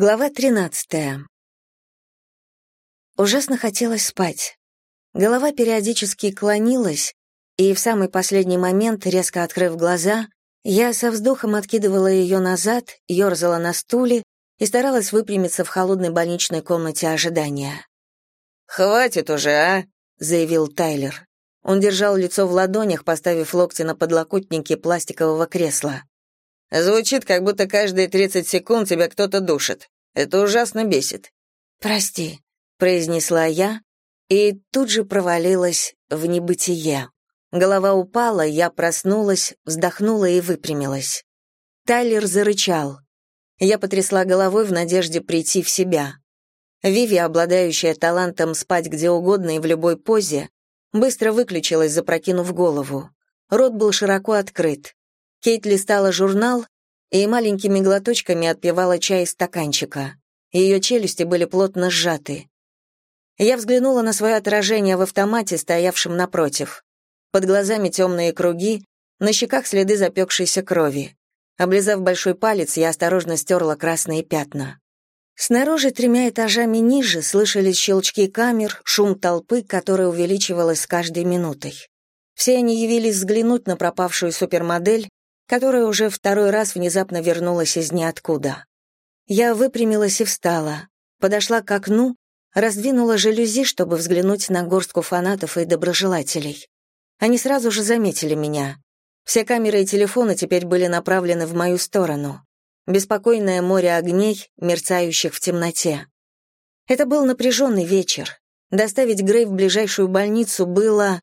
Глава 13. Ужасно хотелось спать. Голова периодически клонилась, и в самый последний момент, резко открыв глаза, я со вздохом откидывала ее назад, ерзала на стуле и старалась выпрямиться в холодной больничной комнате ожидания. «Хватит уже, а!» — заявил Тайлер. Он держал лицо в ладонях, поставив локти на подлокотники пластикового кресла. Звучит, как будто каждые 30 секунд тебя кто-то душит. Это ужасно бесит. Прости, произнесла я и тут же провалилась в небытие. Голова упала, я проснулась, вздохнула и выпрямилась. Тайлер зарычал. Я потрясла головой в надежде прийти в себя. Виви, обладающая талантом спать где угодно и в любой позе, быстро выключилась, запрокинув голову. Рот был широко открыт. Кейт листала журнал и маленькими глоточками отпивала чай из стаканчика. Ее челюсти были плотно сжаты. Я взглянула на свое отражение в автомате, стоявшем напротив. Под глазами темные круги, на щеках следы запекшейся крови. Облизав большой палец, я осторожно стерла красные пятна. Снаружи тремя этажами ниже слышались щелчки камер, шум толпы, которая увеличивалась с каждой минутой. Все они явились взглянуть на пропавшую супермодель, которая уже второй раз внезапно вернулась из ниоткуда. Я выпрямилась и встала, подошла к окну, раздвинула жалюзи, чтобы взглянуть на горстку фанатов и доброжелателей. Они сразу же заметили меня. Все камеры и телефоны теперь были направлены в мою сторону. Беспокойное море огней, мерцающих в темноте. Это был напряженный вечер. Доставить Грей в ближайшую больницу было,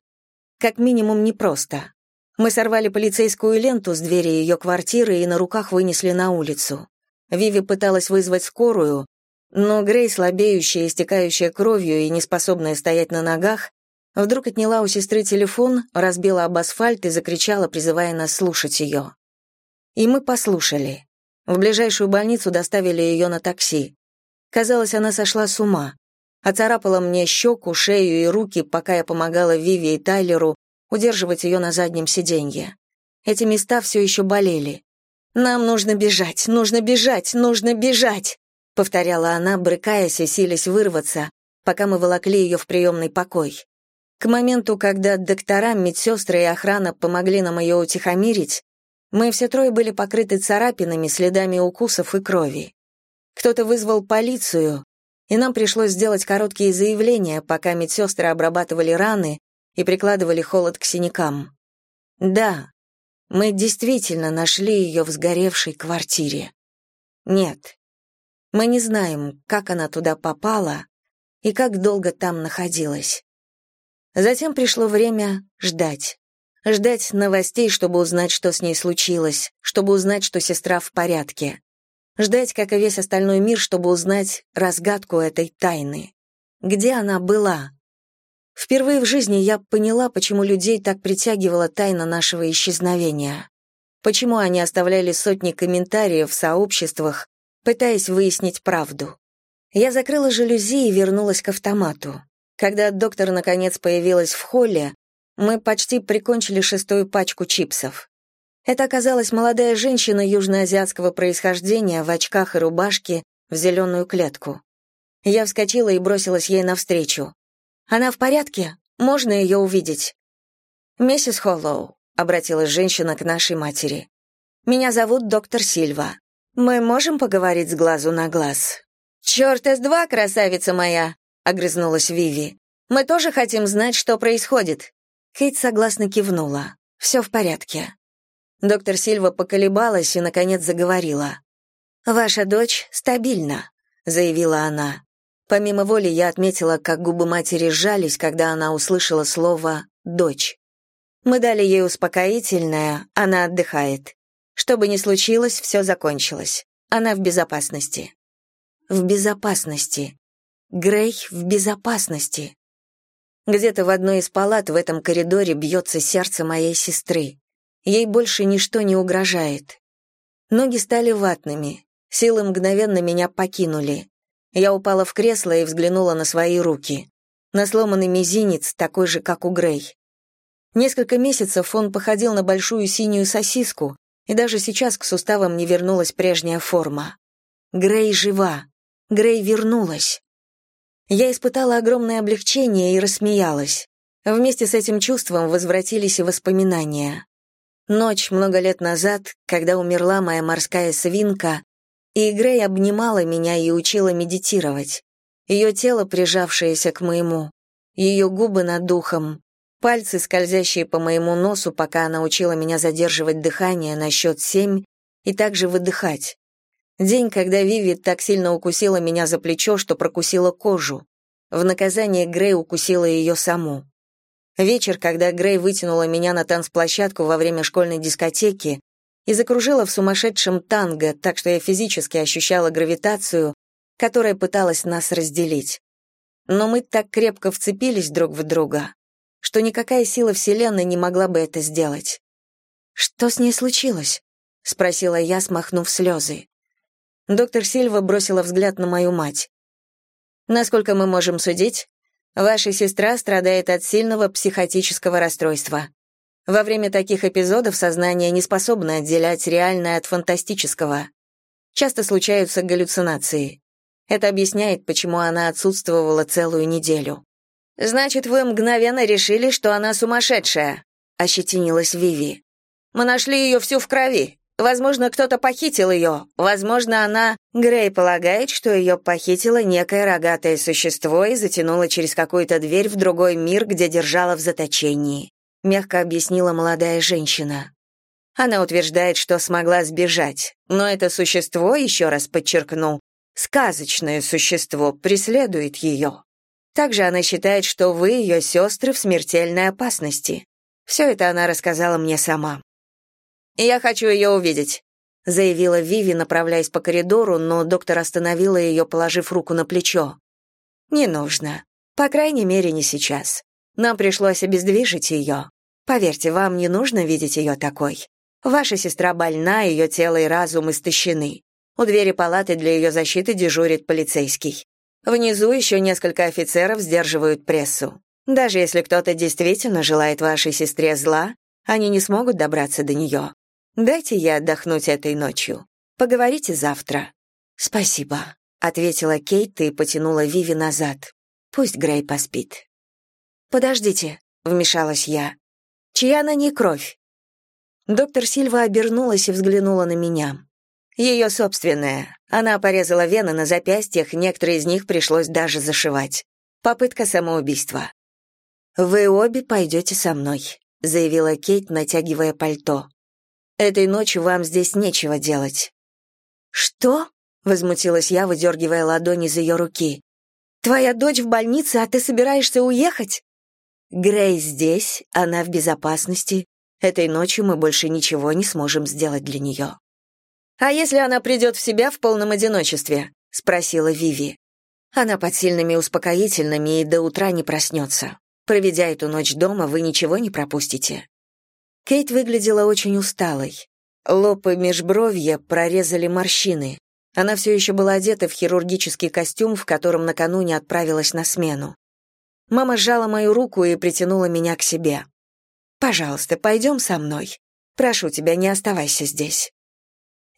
как минимум, непросто. Мы сорвали полицейскую ленту с двери ее квартиры и на руках вынесли на улицу. Виви пыталась вызвать скорую, но Грей, слабеющая, истекающая кровью и неспособная стоять на ногах, вдруг отняла у сестры телефон, разбила об асфальт и закричала, призывая нас слушать ее. И мы послушали. В ближайшую больницу доставили ее на такси. Казалось, она сошла с ума. Оцарапала мне щеку, шею и руки, пока я помогала Виви и Тайлеру удерживать ее на заднем сиденье. Эти места все еще болели. «Нам нужно бежать, нужно бежать, нужно бежать!» повторяла она, брыкаясь и силясь вырваться, пока мы волокли ее в приемный покой. К моменту, когда доктора, медсестры и охрана помогли нам ее утихомирить, мы все трое были покрыты царапинами, следами укусов и крови. Кто-то вызвал полицию, и нам пришлось сделать короткие заявления, пока медсестры обрабатывали раны и прикладывали холод к синякам. Да, мы действительно нашли ее в сгоревшей квартире. Нет, мы не знаем, как она туда попала и как долго там находилась. Затем пришло время ждать. Ждать новостей, чтобы узнать, что с ней случилось, чтобы узнать, что сестра в порядке. Ждать, как и весь остальной мир, чтобы узнать разгадку этой тайны. Где она была? Впервые в жизни я поняла, почему людей так притягивала тайна нашего исчезновения. Почему они оставляли сотни комментариев в сообществах, пытаясь выяснить правду. Я закрыла жалюзи и вернулась к автомату. Когда доктор наконец появилась в холле, мы почти прикончили шестую пачку чипсов. Это оказалась молодая женщина южноазиатского происхождения в очках и рубашке в зеленую клетку. Я вскочила и бросилась ей навстречу. Она в порядке? Можно ее увидеть?» «Миссис Холлоу», — обратилась женщина к нашей матери. «Меня зовут доктор Сильва. Мы можем поговорить с глазу на глаз?» «Черт, С-2, красавица моя!» — огрызнулась Виви. «Мы тоже хотим знать, что происходит». Кейт согласно кивнула. «Все в порядке». Доктор Сильва поколебалась и, наконец, заговорила. «Ваша дочь стабильна», — заявила она. Помимо воли я отметила, как губы матери сжались, когда она услышала слово «дочь». Мы дали ей успокоительное, она отдыхает. Что бы ни случилось, все закончилось. Она в безопасности. В безопасности. Грей в безопасности. Где-то в одной из палат в этом коридоре бьется сердце моей сестры. Ей больше ничто не угрожает. Ноги стали ватными, силы мгновенно меня покинули. Я упала в кресло и взглянула на свои руки. На сломанный мизинец, такой же, как у Грей. Несколько месяцев он походил на большую синюю сосиску, и даже сейчас к суставам не вернулась прежняя форма. Грей жива. Грей вернулась. Я испытала огромное облегчение и рассмеялась. Вместе с этим чувством возвратились и воспоминания. Ночь много лет назад, когда умерла моя морская свинка, и Грей обнимала меня и учила медитировать. Ее тело, прижавшееся к моему, ее губы над духом, пальцы, скользящие по моему носу, пока она учила меня задерживать дыхание на счет семь и также выдыхать. День, когда Виви так сильно укусила меня за плечо, что прокусила кожу. В наказание Грей укусила ее саму. Вечер, когда Грей вытянула меня на танцплощадку во время школьной дискотеки и закружила в сумасшедшем танго, так что я физически ощущала гравитацию, которая пыталась нас разделить. Но мы так крепко вцепились друг в друга, что никакая сила Вселенной не могла бы это сделать. «Что с ней случилось?» — спросила я, смахнув слезы. Доктор Сильва бросила взгляд на мою мать. «Насколько мы можем судить, Ваша сестра страдает от сильного психотического расстройства. Во время таких эпизодов сознание не способно отделять реальное от фантастического. Часто случаются галлюцинации. Это объясняет, почему она отсутствовала целую неделю. «Значит, вы мгновенно решили, что она сумасшедшая», — ощетинилась Виви. «Мы нашли ее всю в крови. Возможно, кто-то похитил ее. Возможно, она... Грей полагает, что ее похитило некое рогатое существо и затянуло через какую-то дверь в другой мир, где держала в заточении. Мягко объяснила молодая женщина. Она утверждает, что смогла сбежать. Но это существо, еще раз подчеркну, сказочное существо, преследует ее. Также она считает, что вы, ее сестры, в смертельной опасности. Все это она рассказала мне сама. «Я хочу ее увидеть», — заявила Виви, направляясь по коридору, но доктор остановила ее, положив руку на плечо. «Не нужно. По крайней мере, не сейчас. Нам пришлось обездвижить ее. Поверьте, вам не нужно видеть ее такой. Ваша сестра больна, ее тело и разум истощены. У двери палаты для ее защиты дежурит полицейский. Внизу еще несколько офицеров сдерживают прессу. Даже если кто-то действительно желает вашей сестре зла, они не смогут добраться до нее. Дайте я отдохнуть этой ночью. Поговорите завтра». «Спасибо», — ответила Кейт и потянула Виви назад. «Пусть Грей поспит». «Подождите», — вмешалась я. «Чья на ней кровь?» Доктор Сильва обернулась и взглянула на меня. Ее собственная. Она порезала вены на запястьях, некоторые из них пришлось даже зашивать. Попытка самоубийства. «Вы обе пойдете со мной», — заявила Кейт, натягивая пальто. Этой ночью вам здесь нечего делать». «Что?» — возмутилась я, выдергивая ладонь из ее руки. «Твоя дочь в больнице, а ты собираешься уехать?» «Грей здесь, она в безопасности. Этой ночью мы больше ничего не сможем сделать для нее». «А если она придет в себя в полном одиночестве?» — спросила Виви. «Она под сильными успокоительными и до утра не проснется. Проведя эту ночь дома, вы ничего не пропустите. Кейт выглядела очень усталой. Лоб и межбровья прорезали морщины. Она все еще была одета в хирургический костюм, в котором накануне отправилась на смену. Мама сжала мою руку и притянула меня к себе. «Пожалуйста, пойдем со мной. Прошу тебя, не оставайся здесь».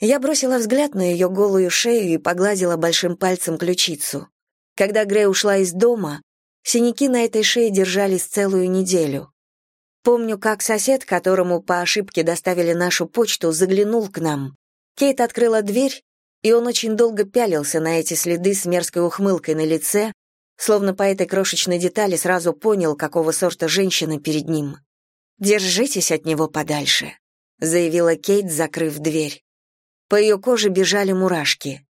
Я бросила взгляд на ее голую шею и погладила большим пальцем ключицу. Когда Грей ушла из дома, синяки на этой шее держались целую неделю. Помню, как сосед, которому по ошибке доставили нашу почту, заглянул к нам. Кейт открыла дверь, и он очень долго пялился на эти следы с мерзкой ухмылкой на лице, словно по этой крошечной детали сразу понял, какого сорта женщина перед ним. «Держитесь от него подальше», — заявила Кейт, закрыв дверь. По ее коже бежали мурашки.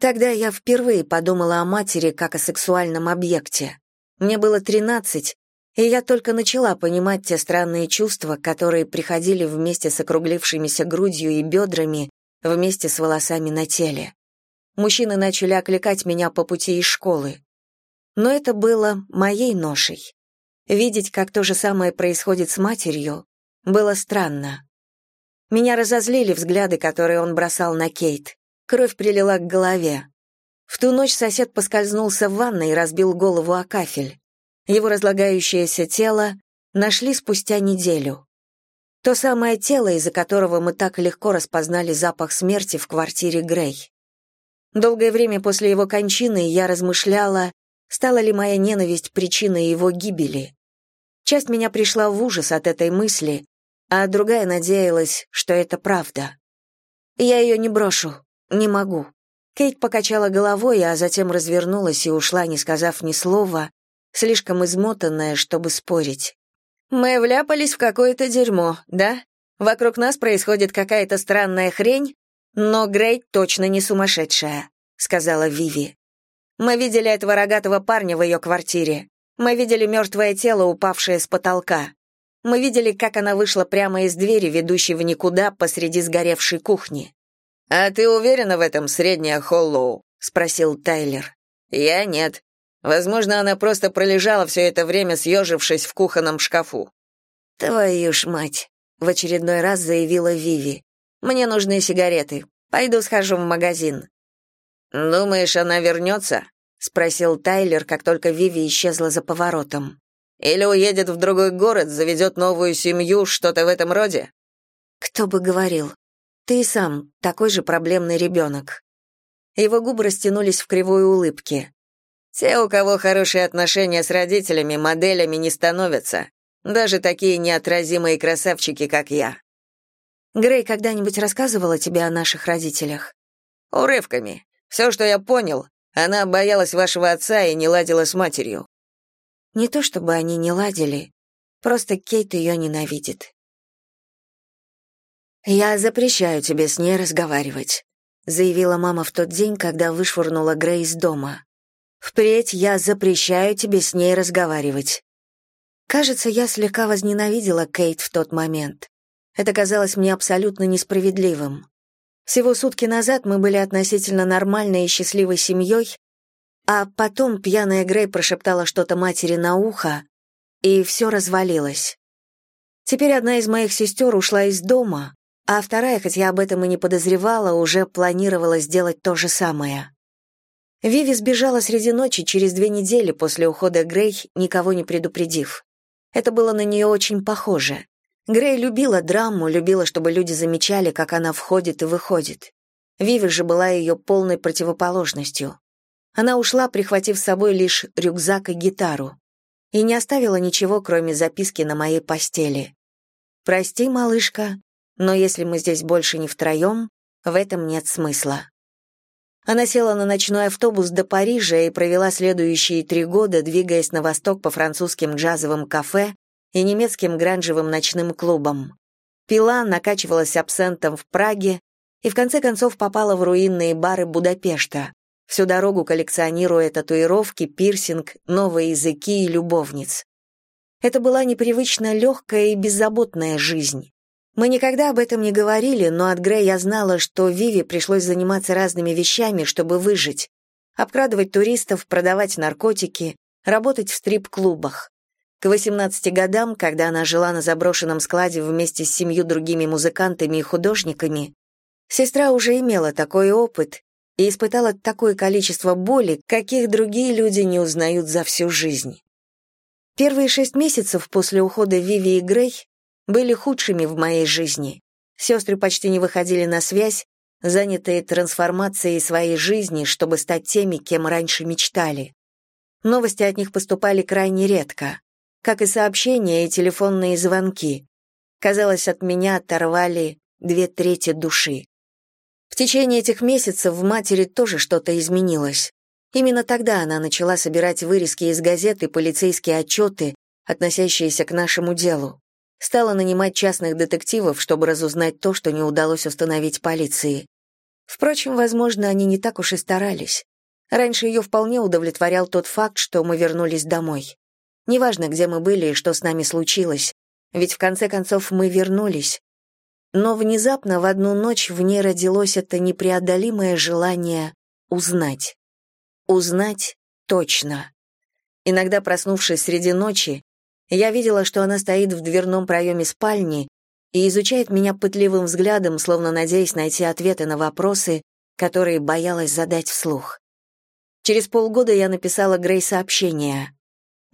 Тогда я впервые подумала о матери как о сексуальном объекте. Мне было тринадцать, и я только начала понимать те странные чувства, которые приходили вместе с округлившимися грудью и бедрами, вместе с волосами на теле. Мужчины начали окликать меня по пути из школы. Но это было моей ношей. Видеть, как то же самое происходит с матерью, было странно. Меня разозлили взгляды, которые он бросал на Кейт. Кровь прилила к голове. В ту ночь сосед поскользнулся в ванной и разбил голову о кафель. Его разлагающееся тело нашли спустя неделю. То самое тело, из-за которого мы так легко распознали запах смерти в квартире Грей. Долгое время после его кончины я размышляла, стала ли моя ненависть причиной его гибели. Часть меня пришла в ужас от этой мысли, а другая надеялась, что это правда. Я ее не брошу, не могу. Кейт покачала головой, а затем развернулась и ушла, не сказав ни слова, слишком измотанная, чтобы спорить. «Мы вляпались в какое-то дерьмо, да? Вокруг нас происходит какая-то странная хрень, но Грей точно не сумасшедшая», — сказала Виви. «Мы видели этого рогатого парня в ее квартире. Мы видели мертвое тело, упавшее с потолка. Мы видели, как она вышла прямо из двери, ведущей в никуда посреди сгоревшей кухни. «А ты уверена в этом, средняя Холлоу?» — спросил Тайлер. «Я нет. Возможно, она просто пролежала все это время, съежившись в кухонном шкафу». «Твою ж мать!» — в очередной раз заявила Виви. «Мне нужны сигареты. Пойду схожу в магазин». «Думаешь, она вернется?» — спросил Тайлер, как только Виви исчезла за поворотом. «Или уедет в другой город, заведет новую семью, что-то в этом роде?» «Кто бы говорил. Ты сам такой же проблемный ребенок». Его губы растянулись в кривой улыбке. Те, у кого хорошие отношения с родителями, моделями не становятся. Даже такие неотразимые красавчики, как я. Грей когда-нибудь рассказывала тебе о наших родителях? Урывками. Все, что я понял, она боялась вашего отца и не ладила с матерью. Не то чтобы они не ладили, просто Кейт ее ненавидит. «Я запрещаю тебе с ней разговаривать», — заявила мама в тот день, когда вышвырнула Грей из дома. Впредь я запрещаю тебе с ней разговаривать. Кажется, я слегка возненавидела Кейт в тот момент. Это казалось мне абсолютно несправедливым. Всего сутки назад мы были относительно нормальной и счастливой семьей, а потом пьяная Грей прошептала что-то матери на ухо, и все развалилось. Теперь одна из моих сестер ушла из дома, а вторая, хоть я об этом и не подозревала, уже планировала сделать то же самое. Виви сбежала среди ночи через две недели после ухода Грей, никого не предупредив. Это было на нее очень похоже. Грей любила драму, любила, чтобы люди замечали, как она входит и выходит. Виви же была ее полной противоположностью. Она ушла, прихватив с собой лишь рюкзак и гитару. И не оставила ничего, кроме записки на моей постели. «Прости, малышка, но если мы здесь больше не втроем, в этом нет смысла». Она села на ночной автобус до Парижа и провела следующие три года, двигаясь на восток по французским джазовым кафе и немецким гранжевым ночным клубам. Пила, накачивалась абсентом в Праге и в конце концов попала в руинные бары Будапешта, всю дорогу коллекционируя татуировки, пирсинг, новые языки и любовниц. Это была непривычно легкая и беззаботная жизнь. Мы никогда об этом не говорили, но от Грея я знала, что Виви пришлось заниматься разными вещами, чтобы выжить. Обкрадывать туристов, продавать наркотики, работать в стрип-клубах. К 18 годам, когда она жила на заброшенном складе вместе с семью другими музыкантами и художниками, сестра уже имела такой опыт и испытала такое количество боли, каких другие люди не узнают за всю жизнь. Первые шесть месяцев после ухода Виви и Грей были худшими в моей жизни. Сестры почти не выходили на связь, занятые трансформацией своей жизни, чтобы стать теми, кем раньше мечтали. Новости от них поступали крайне редко, как и сообщения и телефонные звонки. Казалось, от меня оторвали две трети души. В течение этих месяцев в матери тоже что-то изменилось. Именно тогда она начала собирать вырезки из газет и полицейские отчеты, относящиеся к нашему делу. Стала нанимать частных детективов, чтобы разузнать то, что не удалось установить полиции. Впрочем, возможно, они не так уж и старались. Раньше ее вполне удовлетворял тот факт, что мы вернулись домой. Неважно, где мы были и что с нами случилось, ведь в конце концов мы вернулись. Но внезапно в одну ночь в ней родилось это непреодолимое желание узнать. Узнать точно. Иногда, проснувшись среди ночи, я видела, что она стоит в дверном проеме спальни и изучает меня пытливым взглядом, словно надеясь найти ответы на вопросы, которые боялась задать вслух. Через полгода я написала Грей сообщение.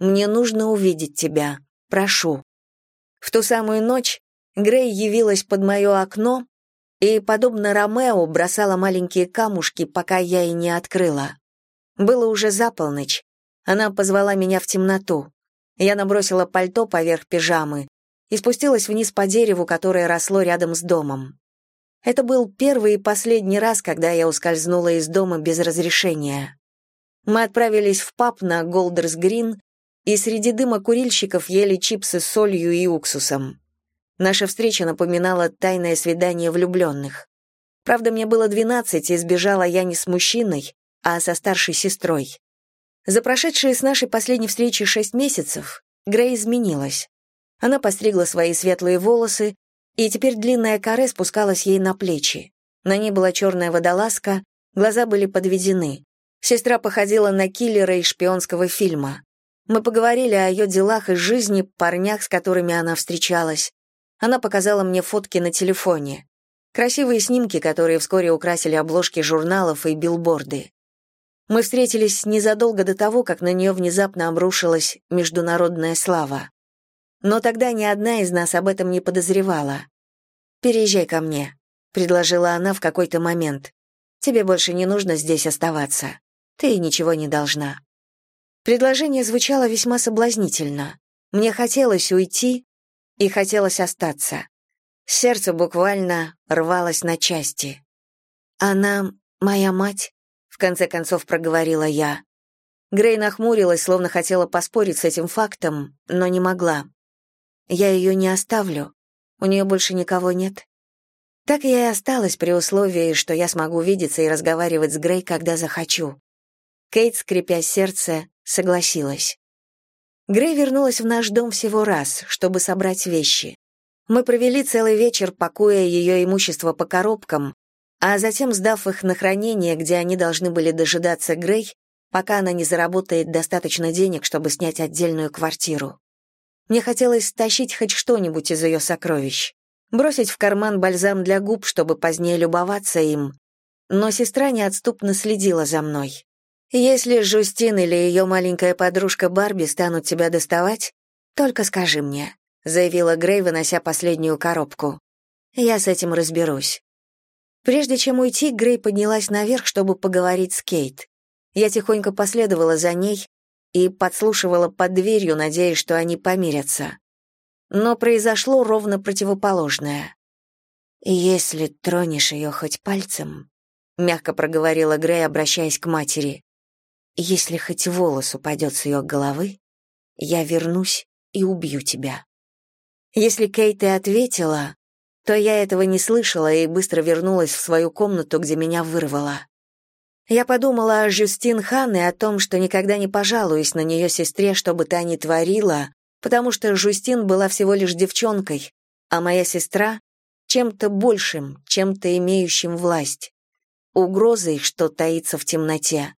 «Мне нужно увидеть тебя. Прошу». В ту самую ночь Грей явилась под мое окно и, подобно Ромео, бросала маленькие камушки, пока я и не открыла. Было уже за. Она позвала меня в темноту. Я набросила пальто поверх пижамы и спустилась вниз по дереву, которое росло рядом с домом. Это был первый и последний раз, когда я ускользнула из дома без разрешения. Мы отправились в паб на Голдерс Грин и среди дыма курильщиков ели чипсы с солью и уксусом. Наша встреча напоминала тайное свидание влюбленных. Правда, мне было двенадцать, и сбежала я не с мужчиной, а со старшей сестрой. За прошедшие с нашей последней встречи шесть месяцев Грей изменилась. Она постригла свои светлые волосы, и теперь длинная каре спускалась ей на плечи. На ней была черная водолазка, глаза были подведены. Сестра походила на киллера из шпионского фильма. Мы поговорили о ее делах и жизни, парнях, с которыми она встречалась. Она показала мне фотки на телефоне. Красивые снимки, которые вскоре украсили обложки журналов и билборды. Мы встретились незадолго до того, как на нее внезапно обрушилась международная слава. Но тогда ни одна из нас об этом не подозревала. «Переезжай ко мне», — предложила она в какой-то момент. «Тебе больше не нужно здесь оставаться. Ты ничего не должна». Предложение звучало весьма соблазнительно. Мне хотелось уйти и хотелось остаться. Сердце буквально рвалось на части. «Она моя мать?» — в конце концов проговорила я. Грей нахмурилась, словно хотела поспорить с этим фактом, но не могла. «Я ее не оставлю. У нее больше никого нет». Так я и осталась при условии, что я смогу видеться и разговаривать с Грей, когда захочу. Кейт, скрипя сердце, согласилась. Грей вернулась в наш дом всего раз, чтобы собрать вещи. Мы провели целый вечер, пакуя ее имущество по коробкам, а затем сдав их на хранение, где они должны были дожидаться Грей, пока она не заработает достаточно денег, чтобы снять отдельную квартиру. Мне хотелось стащить хоть что-нибудь из ее сокровищ, бросить в карман бальзам для губ, чтобы позднее любоваться им, но сестра неотступно следила за мной. Если Жустин или ее маленькая подружка Барби станут тебя доставать, только скажи мне», — заявила Грей, вынося последнюю коробку. «Я с этим разберусь». Прежде чем уйти, Грей поднялась наверх, чтобы поговорить с Кейт. Я тихонько последовала за ней и подслушивала под дверью, надеясь, что они помирятся. Но произошло ровно противоположное. «Если тронешь ее хоть пальцем», — мягко проговорила Грей, обращаясь к матери, если хоть волос упадет с ее головы, я вернусь и убью тебя. Если Кейт и ответила, то я этого не слышала и быстро вернулась в свою комнату, где меня вырвало. Я подумала о Жюстин Хан и о том, что никогда не пожалуюсь на нее сестре, что бы та ни творила, потому что Жюстин была всего лишь девчонкой, а моя сестра — чем-то большим, чем-то имеющим власть, угрозой, что таится в темноте.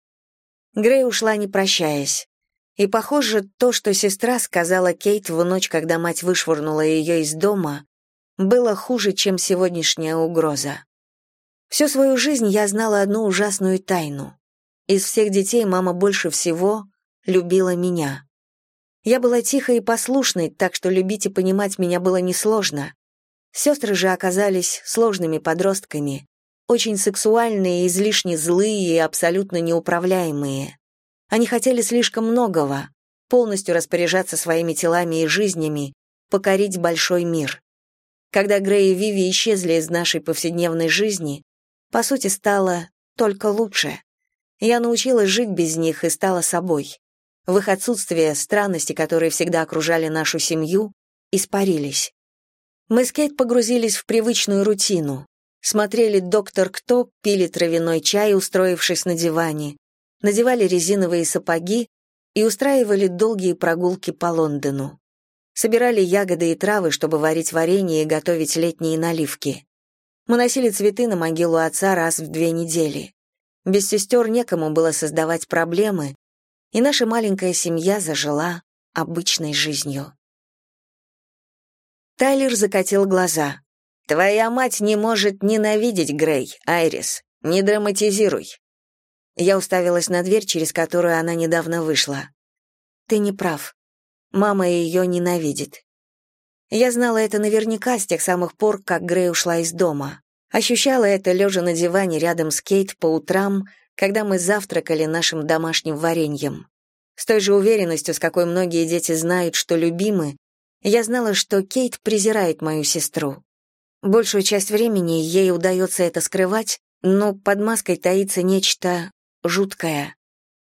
Грей ушла, не прощаясь. И, похоже, то, что сестра сказала Кейт в ночь, когда мать вышвырнула ее из дома, было хуже, чем сегодняшняя угроза. Всю свою жизнь я знала одну ужасную тайну. Из всех детей мама больше всего любила меня. Я была тихой и послушной, так что любить и понимать меня было несложно. Сестры же оказались сложными подростками, очень сексуальные, излишне злые и абсолютно неуправляемые. Они хотели слишком многого, полностью распоряжаться своими телами и жизнями, покорить большой мир. Когда Грей и Виви исчезли из нашей повседневной жизни, по сути, стало только лучше. Я научилась жить без них и стала собой. В их отсутствие странности, которые всегда окружали нашу семью, испарились. Мы с Кейт погрузились в привычную рутину смотрели «Доктор Кто», пили травяной чай, устроившись на диване, надевали резиновые сапоги и устраивали долгие прогулки по Лондону. Собирали ягоды и травы, чтобы варить варенье и готовить летние наливки. Мы носили цветы на могилу отца раз в две недели. Без сестер некому было создавать проблемы, и наша маленькая семья зажила обычной жизнью. Тайлер закатил глаза. Твоя мать не может ненавидеть Грей, Айрис. Не драматизируй. Я уставилась на дверь, через которую она недавно вышла. Ты не прав. Мама ее ненавидит. Я знала это наверняка с тех самых пор, как Грей ушла из дома. Ощущала это лежа на диване рядом с Кейт по утрам, когда мы завтракали нашим домашним вареньем. С той же уверенностью, с какой многие дети знают, что любимы, я знала, что Кейт презирает мою сестру. Большую часть времени ей удается это скрывать, но под маской таится нечто жуткое.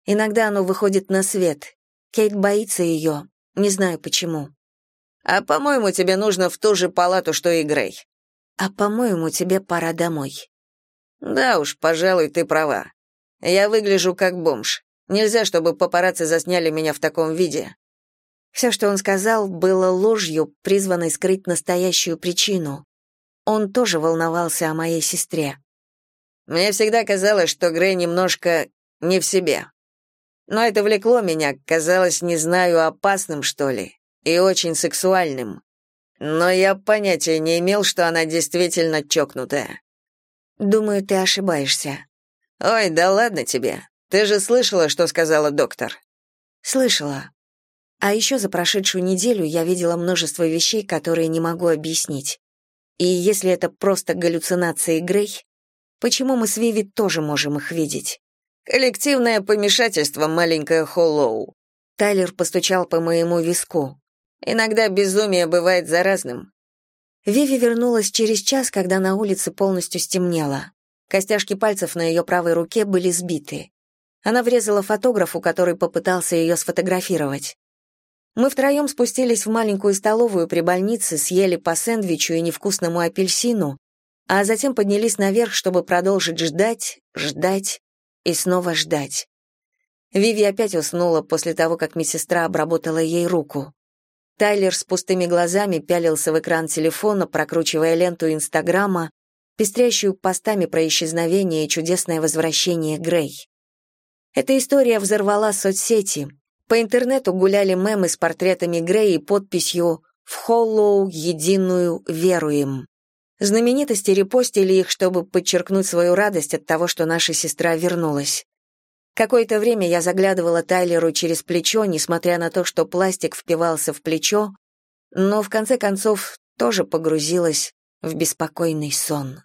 Иногда оно выходит на свет. Кейт боится ее, не знаю почему. «А, по-моему, тебе нужно в ту же палату, что и Грей». «А, по-моему, тебе пора домой». «Да уж, пожалуй, ты права. Я выгляжу как бомж. Нельзя, чтобы папарацци засняли меня в таком виде». Все, что он сказал, было ложью, призванной скрыть настоящую причину. Он тоже волновался о моей сестре. Мне всегда казалось, что Грей немножко не в себе. Но это влекло меня, казалось, не знаю, опасным, что ли, и очень сексуальным. Но я понятия не имел, что она действительно чокнутая. Думаю, ты ошибаешься. Ой, да ладно тебе. Ты же слышала, что сказала доктор? Слышала. А еще за прошедшую неделю я видела множество вещей, которые не могу объяснить. И если это просто галлюцинации Грей, почему мы с Виви тоже можем их видеть? Коллективное помешательство, маленькая Холлоу. Тайлер постучал по моему виску. Иногда безумие бывает заразным. Виви вернулась через час, когда на улице полностью стемнело. Костяшки пальцев на ее правой руке были сбиты. Она врезала фотографу, который попытался ее сфотографировать. Мы втроем спустились в маленькую столовую при больнице, съели по сэндвичу и невкусному апельсину, а затем поднялись наверх, чтобы продолжить ждать, ждать и снова ждать. Виви опять уснула после того, как медсестра обработала ей руку. Тайлер с пустыми глазами пялился в экран телефона, прокручивая ленту Инстаграма, пестрящую постами про исчезновение и чудесное возвращение Грей. Эта история взорвала соцсети, по интернету гуляли мемы с портретами Грей и подписью «В Холлоу единую веруем». Знаменитости репостили их, чтобы подчеркнуть свою радость от того, что наша сестра вернулась. Какое-то время я заглядывала Тайлеру через плечо, несмотря на то, что пластик впивался в плечо, но в конце концов тоже погрузилась в беспокойный сон.